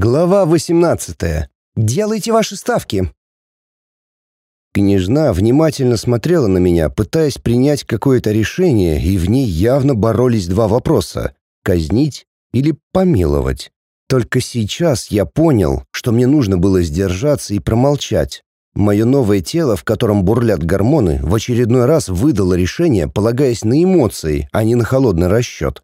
Глава 18. Делайте ваши ставки. Княжна внимательно смотрела на меня, пытаясь принять какое-то решение, и в ней явно боролись два вопроса — казнить или помиловать. Только сейчас я понял, что мне нужно было сдержаться и промолчать. Мое новое тело, в котором бурлят гормоны, в очередной раз выдало решение, полагаясь на эмоции, а не на холодный расчет.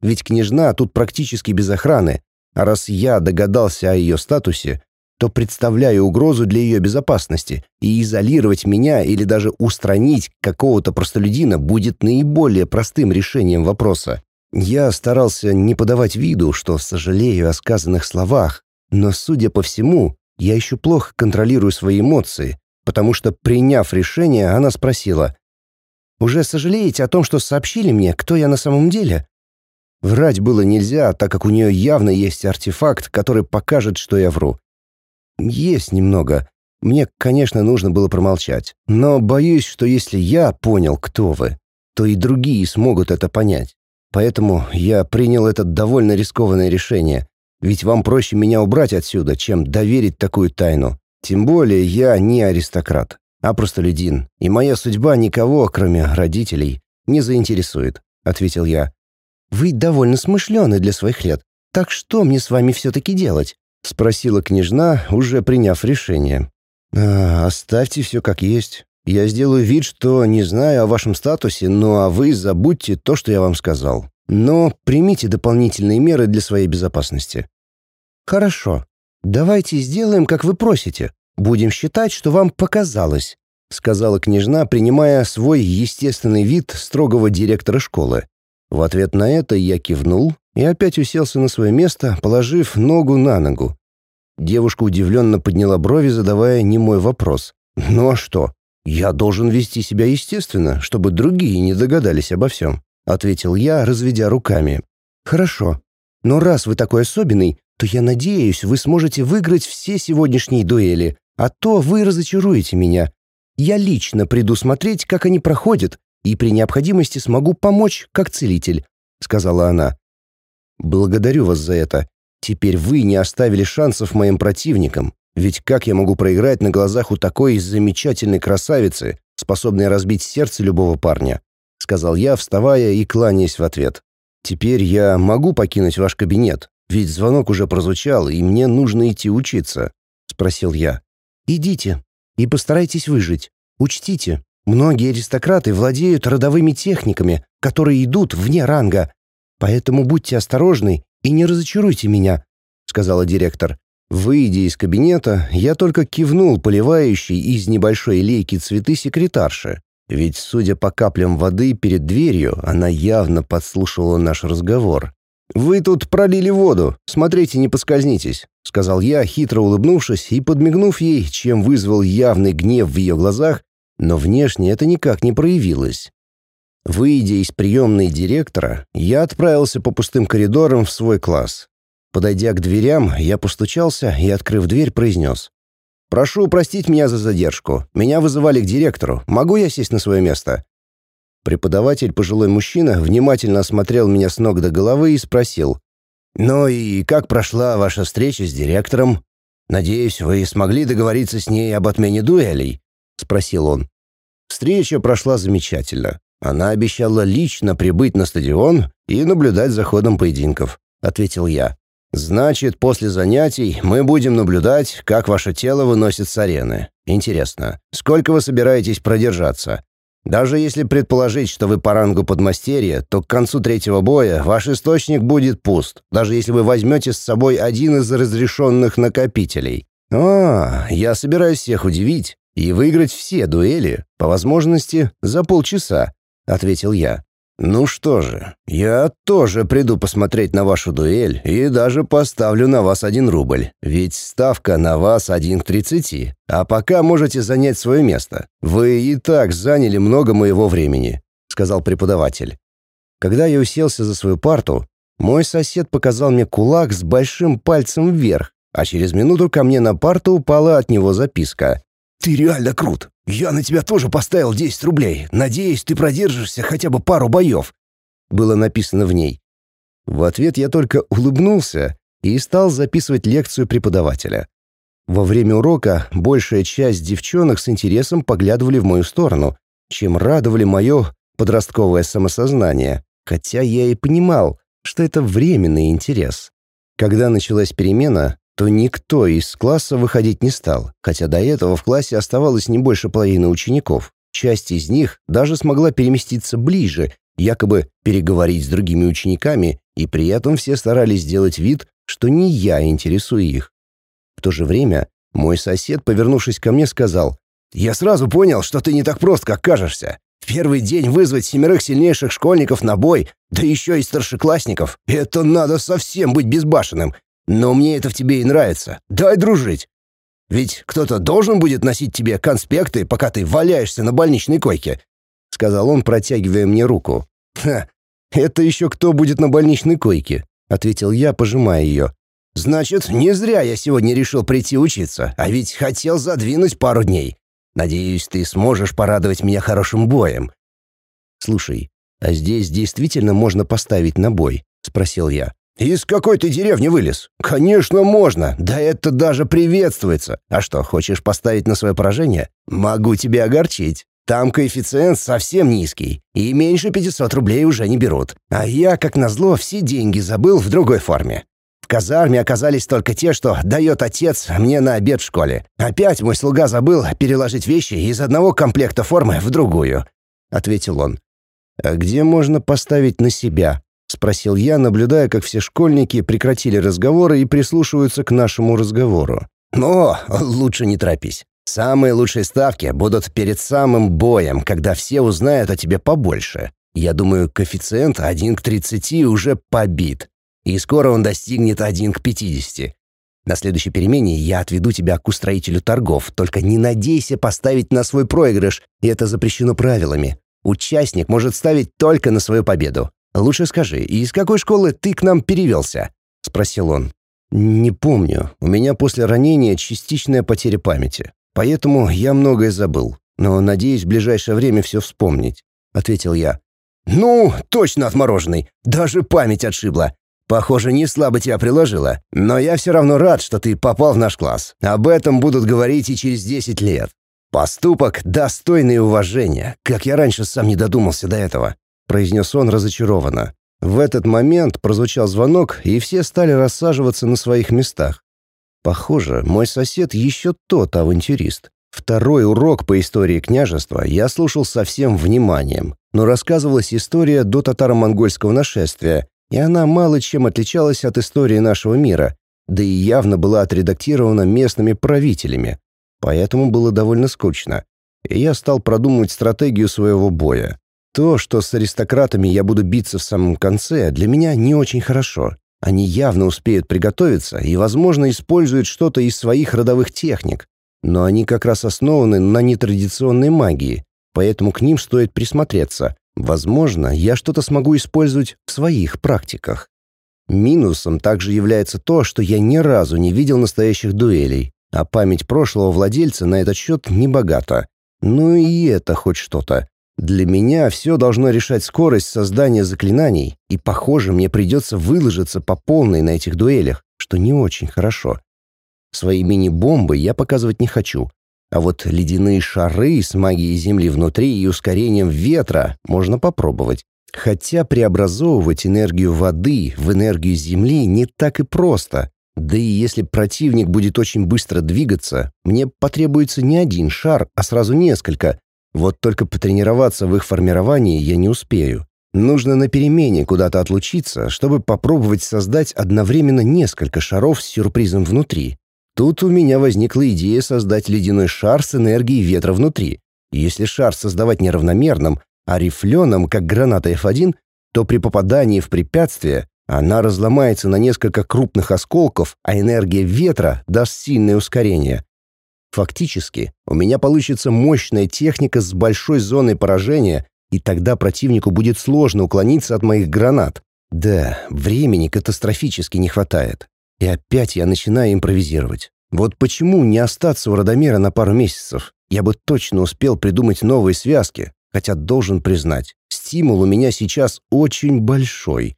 Ведь княжна тут практически без охраны, а раз я догадался о ее статусе, то представляю угрозу для ее безопасности, и изолировать меня или даже устранить какого-то простолюдина будет наиболее простым решением вопроса. Я старался не подавать виду, что сожалею о сказанных словах, но, судя по всему, я еще плохо контролирую свои эмоции, потому что, приняв решение, она спросила, «Уже сожалеете о том, что сообщили мне, кто я на самом деле?» Врать было нельзя, так как у нее явно есть артефакт, который покажет, что я вру. Есть немного. Мне, конечно, нужно было промолчать. Но боюсь, что если я понял, кто вы, то и другие смогут это понять. Поэтому я принял это довольно рискованное решение. Ведь вам проще меня убрать отсюда, чем доверить такую тайну. Тем более я не аристократ, а простолюдин. И моя судьба никого, кроме родителей, не заинтересует», — ответил я. «Вы довольно смышленый для своих лет. Так что мне с вами все-таки делать?» — спросила княжна, уже приняв решение. «А, «Оставьте все как есть. Я сделаю вид, что не знаю о вашем статусе, ну а вы забудьте то, что я вам сказал. Но примите дополнительные меры для своей безопасности». «Хорошо. Давайте сделаем, как вы просите. Будем считать, что вам показалось», — сказала княжна, принимая свой естественный вид строгого директора школы. В ответ на это я кивнул и опять уселся на свое место, положив ногу на ногу. Девушка удивленно подняла брови, задавая немой вопрос. «Ну а что? Я должен вести себя естественно, чтобы другие не догадались обо всем», — ответил я, разведя руками. «Хорошо. Но раз вы такой особенный, то я надеюсь, вы сможете выиграть все сегодняшние дуэли, а то вы разочаруете меня. Я лично приду смотреть, как они проходят, и при необходимости смогу помочь как целитель», — сказала она. «Благодарю вас за это. Теперь вы не оставили шансов моим противникам, ведь как я могу проиграть на глазах у такой замечательной красавицы, способной разбить сердце любого парня?» — сказал я, вставая и кланяясь в ответ. «Теперь я могу покинуть ваш кабинет, ведь звонок уже прозвучал, и мне нужно идти учиться», — спросил я. «Идите и постарайтесь выжить. Учтите, Многие аристократы владеют родовыми техниками, которые идут вне ранга. Поэтому будьте осторожны и не разочаруйте меня», — сказала директор. Выйдя из кабинета, я только кивнул поливающей из небольшой лейки цветы секретарши. Ведь, судя по каплям воды перед дверью, она явно подслушивала наш разговор. «Вы тут пролили воду. Смотрите, не поскользнитесь», — сказал я, хитро улыбнувшись и подмигнув ей, чем вызвал явный гнев в ее глазах но внешне это никак не проявилось. Выйдя из приемной директора, я отправился по пустым коридорам в свой класс. Подойдя к дверям, я постучался и, открыв дверь, произнес. «Прошу простить меня за задержку. Меня вызывали к директору. Могу я сесть на свое место?» Преподаватель, пожилой мужчина, внимательно осмотрел меня с ног до головы и спросил. «Ну и как прошла ваша встреча с директором? Надеюсь, вы смогли договориться с ней об отмене дуэлей?» — спросил он. Встреча прошла замечательно. Она обещала лично прибыть на стадион и наблюдать за ходом поединков, ответил я. Значит, после занятий мы будем наблюдать, как ваше тело выносит с арены. Интересно, сколько вы собираетесь продержаться? Даже если предположить, что вы по рангу подмастерья, то к концу третьего боя ваш источник будет пуст, даже если вы возьмете с собой один из разрешенных накопителей. А, я собираюсь всех удивить и выиграть все дуэли, по возможности, за полчаса», — ответил я. «Ну что же, я тоже приду посмотреть на вашу дуэль и даже поставлю на вас один рубль, ведь ставка на вас один к тридцати, а пока можете занять свое место. Вы и так заняли много моего времени», — сказал преподаватель. Когда я уселся за свою парту, мой сосед показал мне кулак с большим пальцем вверх, а через минуту ко мне на парту упала от него записка. «Ты реально крут. Я на тебя тоже поставил 10 рублей. Надеюсь, ты продержишься хотя бы пару боев», — было написано в ней. В ответ я только улыбнулся и стал записывать лекцию преподавателя. Во время урока большая часть девчонок с интересом поглядывали в мою сторону, чем радовали мое подростковое самосознание, хотя я и понимал, что это временный интерес. Когда началась перемена, то никто из класса выходить не стал, хотя до этого в классе оставалось не больше половины учеников. Часть из них даже смогла переместиться ближе, якобы переговорить с другими учениками, и при этом все старались сделать вид, что не я интересую их. В то же время мой сосед, повернувшись ко мне, сказал, «Я сразу понял, что ты не так прост, как кажешься. В первый день вызвать семерых сильнейших школьников на бой, да еще и старшеклассников, это надо совсем быть безбашенным. Но мне это в тебе и нравится. Дай дружить. Ведь кто-то должен будет носить тебе конспекты, пока ты валяешься на больничной койке», — сказал он, протягивая мне руку. «Ха, это еще кто будет на больничной койке?» — ответил я, пожимая ее. «Значит, не зря я сегодня решил прийти учиться, а ведь хотел задвинуть пару дней. Надеюсь, ты сможешь порадовать меня хорошим боем». «Слушай, а здесь действительно можно поставить на бой?» — спросил я. «Из какой ты деревни вылез? Конечно, можно. Да это даже приветствуется. А что, хочешь поставить на свое поражение? Могу тебя огорчить. Там коэффициент совсем низкий, и меньше 500 рублей уже не берут. А я, как назло, все деньги забыл в другой форме. В казарме оказались только те, что дает отец мне на обед в школе. Опять мой слуга забыл переложить вещи из одного комплекта формы в другую», — ответил он. «А где можно поставить на себя?» — спросил я, наблюдая, как все школьники прекратили разговоры и прислушиваются к нашему разговору. «О, лучше не торопись. Самые лучшие ставки будут перед самым боем, когда все узнают о тебе побольше. Я думаю, коэффициент 1 к 30 уже побит, и скоро он достигнет 1 к 50. На следующей перемене я отведу тебя к устроителю торгов, только не надейся поставить на свой проигрыш, и это запрещено правилами. Участник может ставить только на свою победу. Лучше скажи, из какой школы ты к нам перевелся?» — спросил он. «Не помню. У меня после ранения частичная потеря памяти. Поэтому я многое забыл. Но надеюсь в ближайшее время все вспомнить», — ответил я. «Ну, точно отмороженный. Даже память отшибла. Похоже, не слабо тебя приложила. Но я все равно рад, что ты попал в наш класс. Об этом будут говорить и через 10 лет. Поступок достойный уважения, как я раньше сам не додумался до этого произнес он разочарованно. В этот момент прозвучал звонок, и все стали рассаживаться на своих местах. Похоже, мой сосед еще тот авантюрист. Второй урок по истории княжества я слушал со всем вниманием, но рассказывалась история до татаро-монгольского нашествия, и она мало чем отличалась от истории нашего мира, да и явно была отредактирована местными правителями. Поэтому было довольно скучно, и я стал продумывать стратегию своего боя. То, что с аристократами я буду биться в самом конце, для меня не очень хорошо. Они явно успеют приготовиться и, возможно, используют что-то из своих родовых техник. Но они как раз основаны на нетрадиционной магии, поэтому к ним стоит присмотреться. Возможно, я что-то смогу использовать в своих практиках. Минусом также является то, что я ни разу не видел настоящих дуэлей, а память прошлого владельца на этот счет не богата. Ну и это хоть что-то. Для меня все должно решать скорость создания заклинаний, и, похоже, мне придется выложиться по полной на этих дуэлях, что не очень хорошо. Свои мини-бомбы я показывать не хочу, а вот ледяные шары с магией Земли внутри и ускорением ветра можно попробовать. Хотя преобразовывать энергию воды в энергию Земли не так и просто. Да и если противник будет очень быстро двигаться, мне потребуется не один шар, а сразу несколько, вот только потренироваться в их формировании я не успею. Нужно на перемене куда-то отлучиться, чтобы попробовать создать одновременно несколько шаров с сюрпризом внутри. Тут у меня возникла идея создать ледяной шар с энергией ветра внутри. Если шар создавать неравномерным, а рифленым, как граната F1, то при попадании в препятствие она разломается на несколько крупных осколков, а энергия ветра даст сильное ускорение. Фактически, у меня получится мощная техника с большой зоной поражения, и тогда противнику будет сложно уклониться от моих гранат. Да, времени катастрофически не хватает. И опять я начинаю импровизировать. Вот почему не остаться у Радомира на пару месяцев? Я бы точно успел придумать новые связки, хотя должен признать, стимул у меня сейчас очень большой.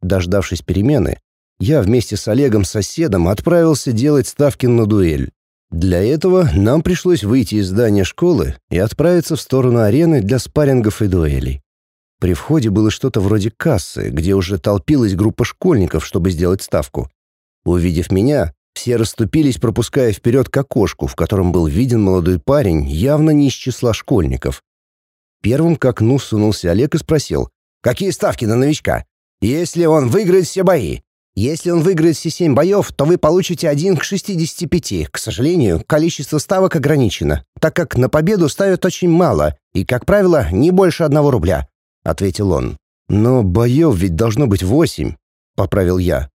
Дождавшись перемены, я вместе с Олегом-соседом отправился делать ставки на дуэль. Для этого нам пришлось выйти из здания школы и отправиться в сторону арены для спаррингов и дуэлей. При входе было что-то вроде кассы, где уже толпилась группа школьников, чтобы сделать ставку. Увидев меня, все расступились, пропуская вперед к окошку, в котором был виден молодой парень, явно не из числа школьников. Первым к окну сунулся Олег и спросил, «Какие ставки на новичка? Если он выиграет все бои?» Если он выиграет все семь боев, то вы получите один к 65. К сожалению, количество ставок ограничено, так как на победу ставят очень мало и, как правило, не больше одного рубля», — ответил он. «Но боев ведь должно быть восемь», — поправил я.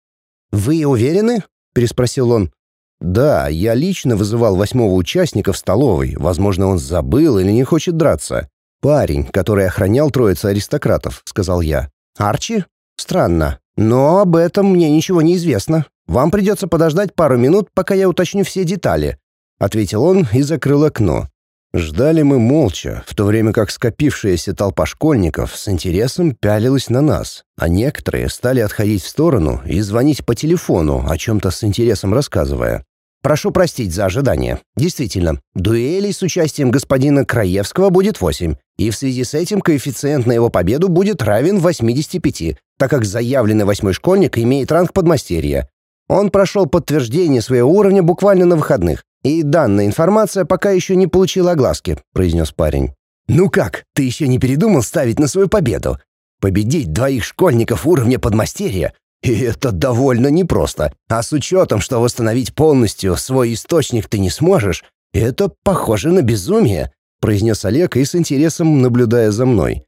«Вы уверены?» — переспросил он. «Да, я лично вызывал восьмого участника в столовой. Возможно, он забыл или не хочет драться. Парень, который охранял троицу аристократов», — сказал я. «Арчи? Странно. Но об этом мне ничего не известно. Вам придется подождать пару минут, пока я уточню все детали», — ответил он и закрыл окно. Ждали мы молча, в то время как скопившаяся толпа школьников с интересом пялилась на нас, а некоторые стали отходить в сторону и звонить по телефону, о чем-то с интересом рассказывая. Прошу простить за ожидание. Действительно, дуэлей с участием господина Краевского будет 8, и в связи с этим коэффициент на его победу будет равен 85, так как заявленный восьмой школьник имеет ранг подмастерья. Он прошел подтверждение своего уровня буквально на выходных, и данная информация пока еще не получила огласки», — произнес парень. «Ну как, ты еще не передумал ставить на свою победу? Победить двоих школьников уровня подмастерья и это довольно непросто. А с учетом, что восстановить полностью свой источник ты не сможешь, это похоже на безумие», — произнес Олег и с интересом наблюдая за мной.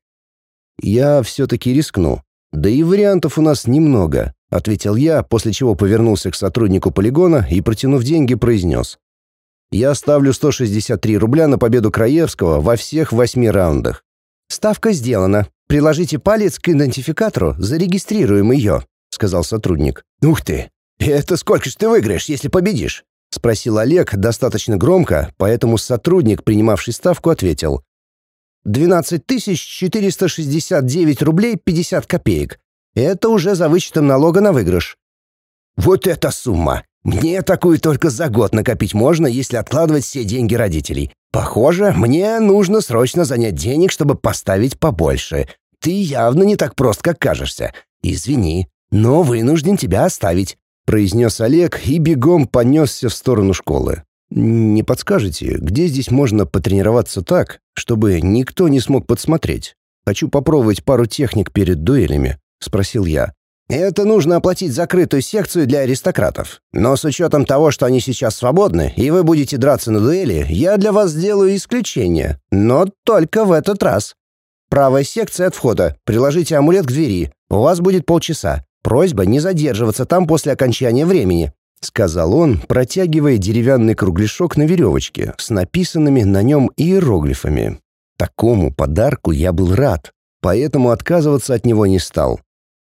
«Я все-таки рискну. Да и вариантов у нас немного», — ответил я, после чего повернулся к сотруднику полигона и, протянув деньги, произнес. «Я ставлю 163 рубля на победу Краевского во всех восьми раундах». «Ставка сделана. Приложите палец к идентификатору, зарегистрируем ее», сказал сотрудник. «Ух ты! Это сколько ж ты выиграешь, если победишь?» — спросил Олег достаточно громко, поэтому сотрудник, принимавший ставку, ответил. «12 469 рублей 50 копеек. Это уже за вычетом налога на выигрыш». «Вот эта сумма! Мне такую только за год накопить можно, если откладывать все деньги родителей. Похоже, мне нужно срочно занять денег, чтобы поставить побольше. Ты явно не так прост, как кажешься. Извини, но вынужден тебя оставить», — произнес Олег и бегом понесся в сторону школы. «Не подскажете, где здесь можно потренироваться так, чтобы никто не смог подсмотреть? Хочу попробовать пару техник перед дуэлями», — спросил я. «Это нужно оплатить закрытую секцию для аристократов. Но с учетом того, что они сейчас свободны, и вы будете драться на дуэли, я для вас сделаю исключение. Но только в этот раз. Правая секция от входа. Приложите амулет к двери. У вас будет полчаса. Просьба не задерживаться там после окончания времени», — сказал он, протягивая деревянный кругляшок на веревочке с написанными на нем иероглифами. Такому подарку я был рад, поэтому отказываться от него не стал.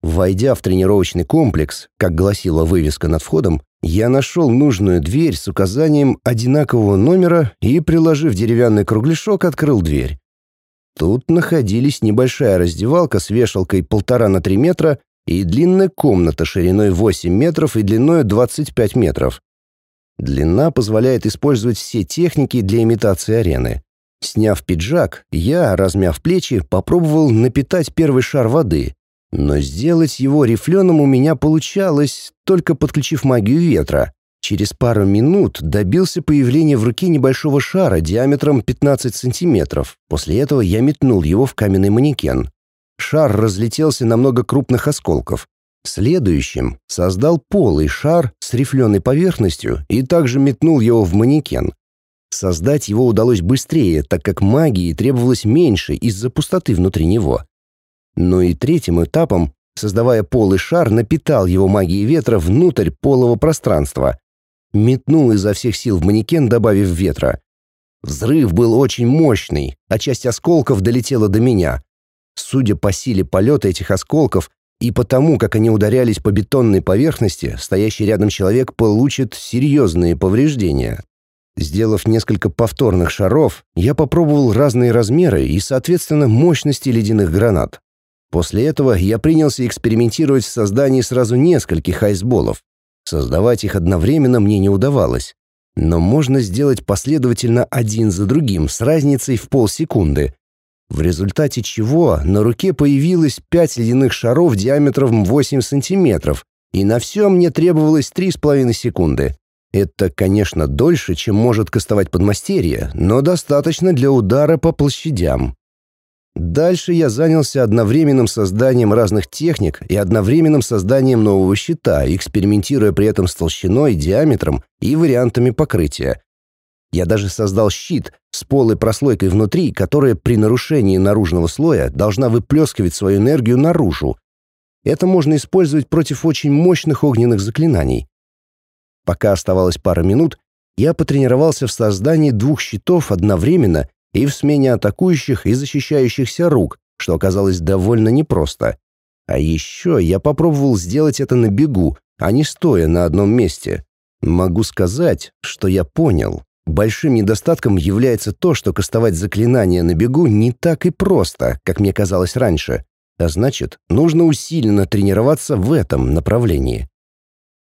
Войдя в тренировочный комплекс, как гласила вывеска над входом, я нашел нужную дверь с указанием одинакового номера и, приложив деревянный кругляшок, открыл дверь. Тут находились небольшая раздевалка с вешалкой полтора на три метра и длинная комната шириной 8 метров и длиной 25 метров. Длина позволяет использовать все техники для имитации арены. Сняв пиджак, я, размяв плечи, попробовал напитать первый шар воды, но сделать его рифленым у меня получалось, только подключив магию ветра. Через пару минут добился появления в руке небольшого шара диаметром 15 сантиметров. После этого я метнул его в каменный манекен. Шар разлетелся на много крупных осколков. Следующим создал полый шар с рифленой поверхностью и также метнул его в манекен. Создать его удалось быстрее, так как магии требовалось меньше из-за пустоты внутри него. Но и третьим этапом, создавая полый шар, напитал его магией ветра внутрь полого пространства. Метнул изо всех сил в манекен, добавив ветра. Взрыв был очень мощный, а часть осколков долетела до меня. Судя по силе полета этих осколков и потому, как они ударялись по бетонной поверхности, стоящий рядом человек получит серьезные повреждения. Сделав несколько повторных шаров, я попробовал разные размеры и, соответственно, мощности ледяных гранат. После этого я принялся экспериментировать в создании сразу нескольких айсболов. Создавать их одновременно мне не удавалось. Но можно сделать последовательно один за другим с разницей в полсекунды. В результате чего на руке появилось пять ледяных шаров диаметром 8 сантиметров, и на все мне требовалось 3,5 секунды. Это, конечно, дольше, чем может кастовать подмастерье, но достаточно для удара по площадям. Дальше я занялся одновременным созданием разных техник и одновременным созданием нового щита, экспериментируя при этом с толщиной, диаметром и вариантами покрытия. Я даже создал щит с полой прослойкой внутри, которая при нарушении наружного слоя должна выплескивать свою энергию наружу. Это можно использовать против очень мощных огненных заклинаний. Пока оставалось пара минут, я потренировался в создании двух щитов одновременно и в смене атакующих и защищающихся рук, что оказалось довольно непросто. А еще я попробовал сделать это на бегу, а не стоя на одном месте. Могу сказать, что я понял. Большим недостатком является то, что кастовать заклинания на бегу не так и просто, как мне казалось раньше. А значит, нужно усиленно тренироваться в этом направлении.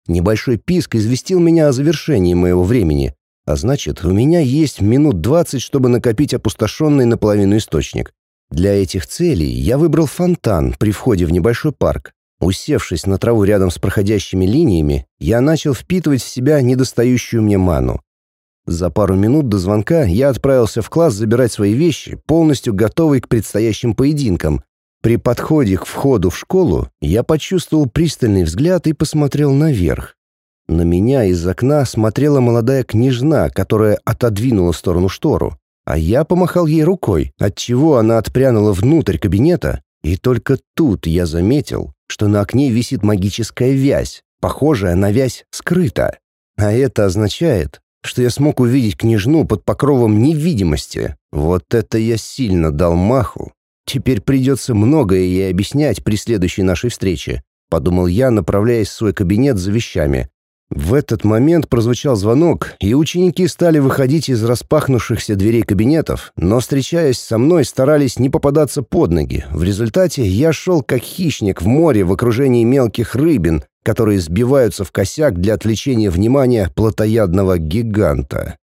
Небольшой писк известил меня о завершении моего времени, а значит, у меня есть минут 20, чтобы накопить опустошенный наполовину источник. Для этих целей я выбрал фонтан при входе в небольшой парк. Усевшись на траву рядом с проходящими линиями, я начал впитывать в себя недостающую мне ману. За пару минут до звонка я отправился в класс забирать свои вещи, полностью готовый к предстоящим поединкам. При подходе к входу в школу я почувствовал пристальный взгляд и посмотрел наверх. На меня из окна смотрела молодая княжна, которая отодвинула в сторону штору, а я помахал ей рукой, отчего она отпрянула внутрь кабинета, и только тут я заметил, что на окне висит магическая вязь, похожая на вязь скрыта. А это означает, что я смог увидеть княжну под покровом невидимости. Вот это я сильно дал маху. Теперь придется многое ей объяснять при следующей нашей встрече, подумал я, направляясь в свой кабинет за вещами. В этот момент прозвучал звонок, и ученики стали выходить из распахнувшихся дверей кабинетов, но, встречаясь со мной, старались не попадаться под ноги. В результате я шел как хищник в море в окружении мелких рыбин, которые сбиваются в косяк для отвлечения внимания плотоядного гиганта.